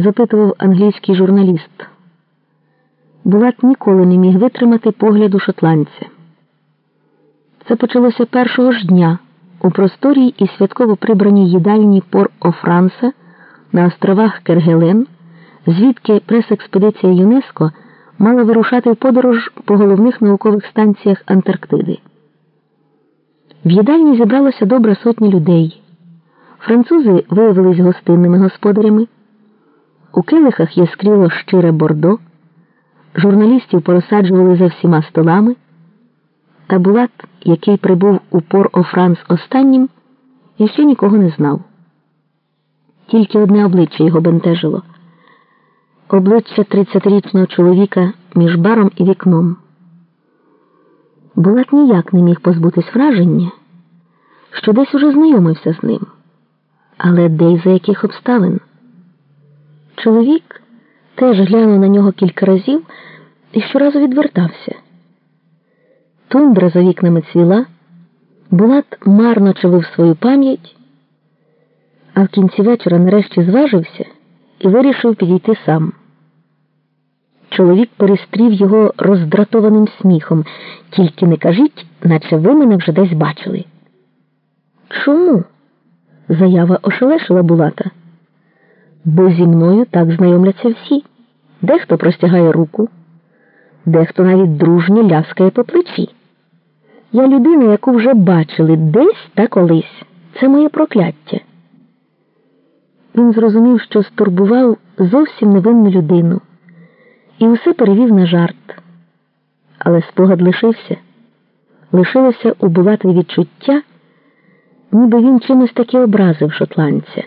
запитував англійський журналіст. Булат ніколи не міг витримати погляду шотландця. Це почалося першого ж дня у просторій і святково прибраній їдальні Пор о Франса на островах Кергелен, звідки прес-експедиція ЮНЕСКО мала вирушати в подорож по головних наукових станціях Антарктиди. В їдальні зібралося добра сотня людей. Французи виявились гостинними господарями. У келихах яскріло щире бордо, журналістів порозсаджували за всіма столами. Та Булат, який прибув у пор о Франс останнім, іще нікого не знав. Тільки одне обличчя його бентежило обличчя 30-річного чоловіка між баром і вікном. Булат ніяк не міг позбутись враження, що десь уже знайомився з ним, але де й за яких обставин. Чоловік теж глянув на нього кілька разів і щоразу відвертався. Тундра за вікнами цвіла, Булат марно чавив свою пам'ять, а в кінці вечора нарешті зважився і вирішив підійти сам. Чоловік перестрів його роздратованим сміхом, тільки не кажіть, наче ви мене вже десь бачили. Чому? Заява ошелешила Булата. Бо зі мною так знайомляться всі. Дехто простягає руку, дехто навіть дружньо ляскає по плечі. Я людина, яку вже бачили десь та колись. Це моє прокляття. Він зрозумів, що стурбував зовсім невинну людину і усе перевів на жарт. Але спогад лишився, лишилося у Булатові відчуття, ніби він чимось таки образив шотландця.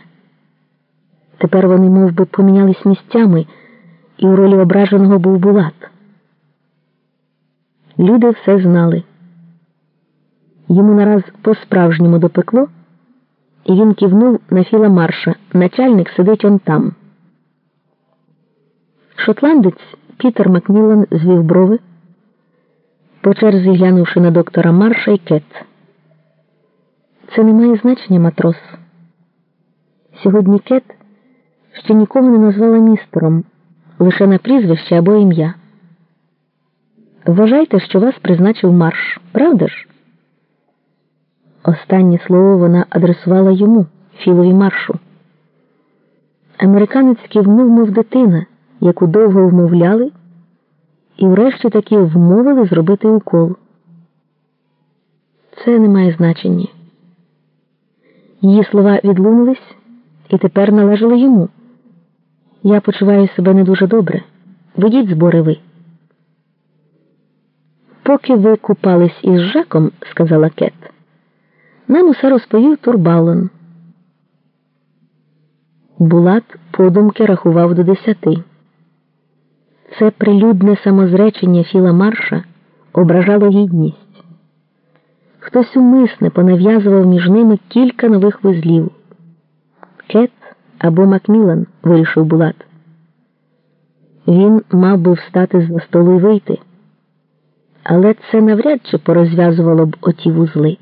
Тепер вони мов би, помінялись місцями, і у ролі ображеного був Булат. Люди все знали. Йому нараз по-справжньому допекло, і він кивнув на Філа Марша. Начальник сидить он там. Шотландець Пітер Макміллан звів брови, по черзі глянувши на доктора Марша і Кет. Це не має значення матрос. Сьогодні Кет ще нікого не назвала містером, лише на прізвище або ім'я. Вважайте, що вас призначив марш, правда ж? Останнє слово вона адресувала йому, Філові маршу. Американець кивнув, мов дитина, яку довго вмовляли, і врешті таки вмовили зробити укол. Це не має значення. Її слова відлунились і тепер належали йому. Я почуваю себе не дуже добре. Ведіть збори ви. Поки ви купались із Жаком, сказала Кет, нам усе розповів Турбалон. Булат подумки рахував до десяти. Це прилюдне самозречення Філа Марша ображало гідність. Хтось умисне понав'язував між ними кілька нових вузлів. Кет або Макмілан, вирішив Булат. Він мав би встати з столу і вийти, але це навряд чи порозв'язувало б оті вузли.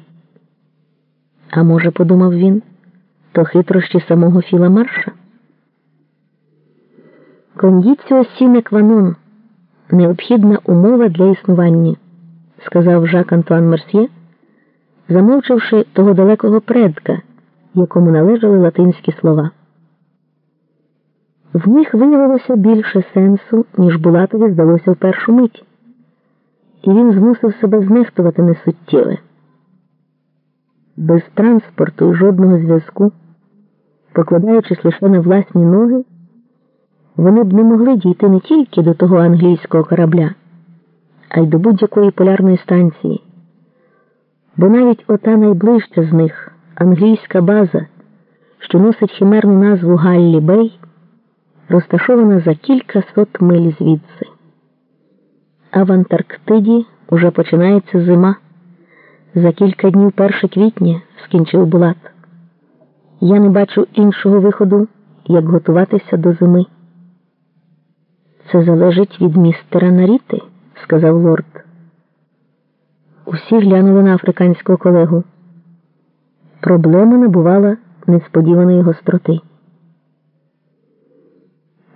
А може, подумав він, то хитрощі самого Філа Марша? Кондіціо сіне кванон необхідна умова для існування, сказав Жак Антуан Мерсьє, замовчавши того далекого предка, якому належали латинські слова. В них виявилося більше сенсу, ніж Булатові здалося в першу мить, і він змусив себе знехтувати несуттєве. Без транспорту і жодного зв'язку, покладаючись лише на власні ноги вони б не могли дійти не тільки до того англійського корабля, а й до будь-якої полярної станції. Бо навіть ота найближча з них англійська база, що носить химерну назву Галлі Бей, розташована за кілька сот миль звідси. А в Антарктиді уже починається зима. За кілька днів 1 квітня скінчив Булат. Я не бачу іншого виходу, як готуватися до зими. Це залежить від містера Наріти, сказав лорд. Усі глянули на африканського колегу. Проблема набувала несподіваної гостроти.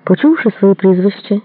Почувши своє прізвище,